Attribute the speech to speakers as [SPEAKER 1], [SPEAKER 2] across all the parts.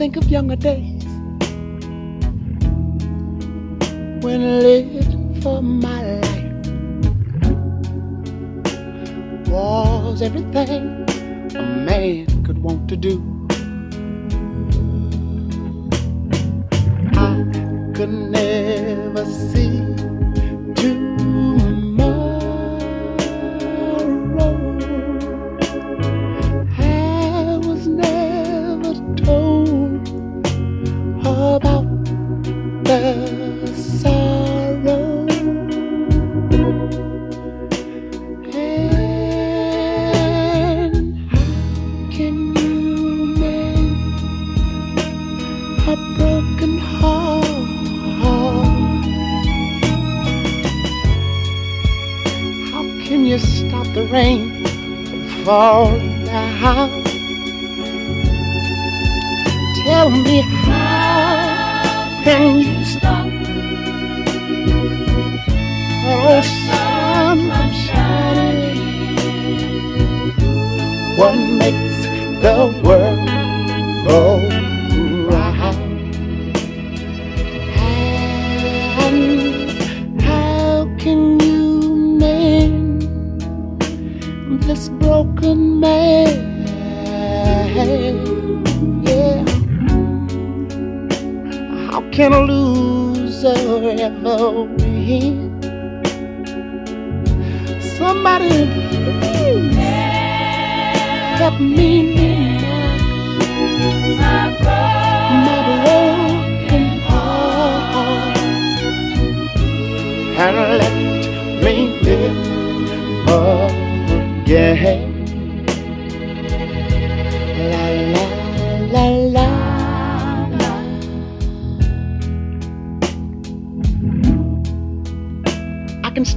[SPEAKER 1] younger days when living for my life was everything a man could want to do. I could never see fall down. Tell me how can you stop? Oh, can a loser ever win? Somebody please help me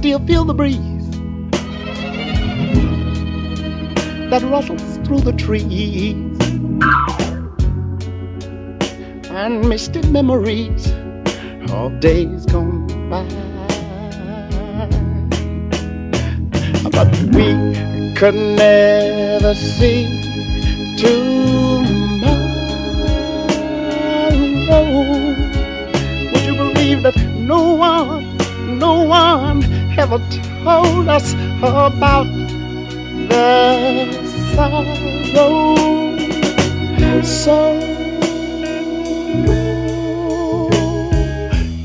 [SPEAKER 1] still feel the breeze that rustles through the trees and misty memories of days gone by. But we could never see tomorrow. Would you believe that no one, no one ever told us about the sorrow. So,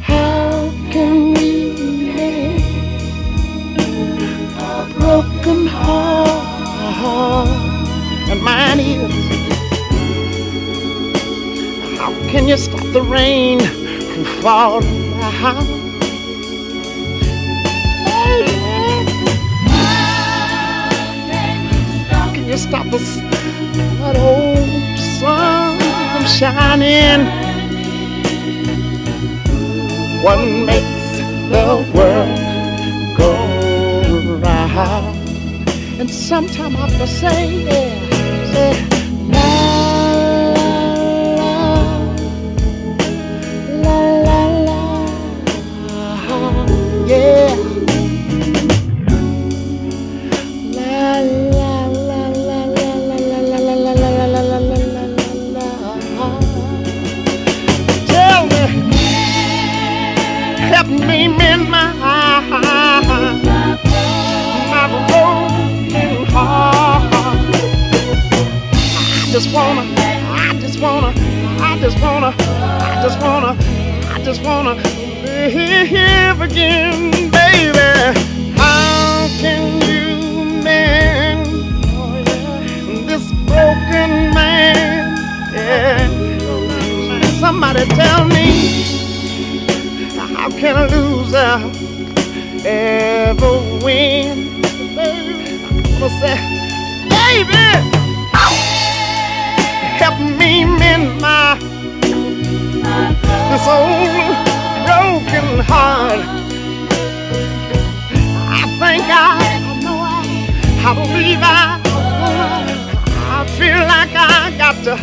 [SPEAKER 1] how can we make a broken heart? And mine is. How can you stop the rain from falling down? you stop us that old sun from shining? What makes the world go round? And sometime I have to say, yeah, say, just wanna, I just wanna, I just wanna, I just wanna, I just wanna live again, baby. How can you mend this broken man? Yeah. Somebody tell me, how can a loser ever win? I'm gonna say, baby help me mend my this old broken heart. I think I, I believe I, I feel like I got to,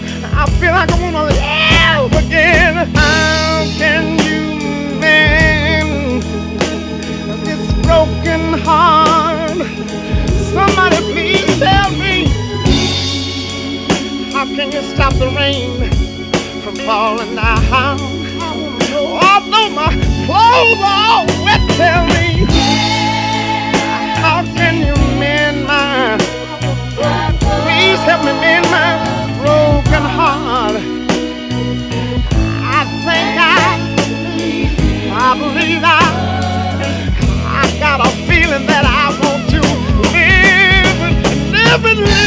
[SPEAKER 1] I feel like I wanna live again. How can you mend this broken heart? Somebody please tell me. Stop the rain from falling down. Although my clothes are all wet, tell me, how can you mend my? Please help me mend my broken heart. I think I, I believe I, I got a feeling that I want to live, live and live.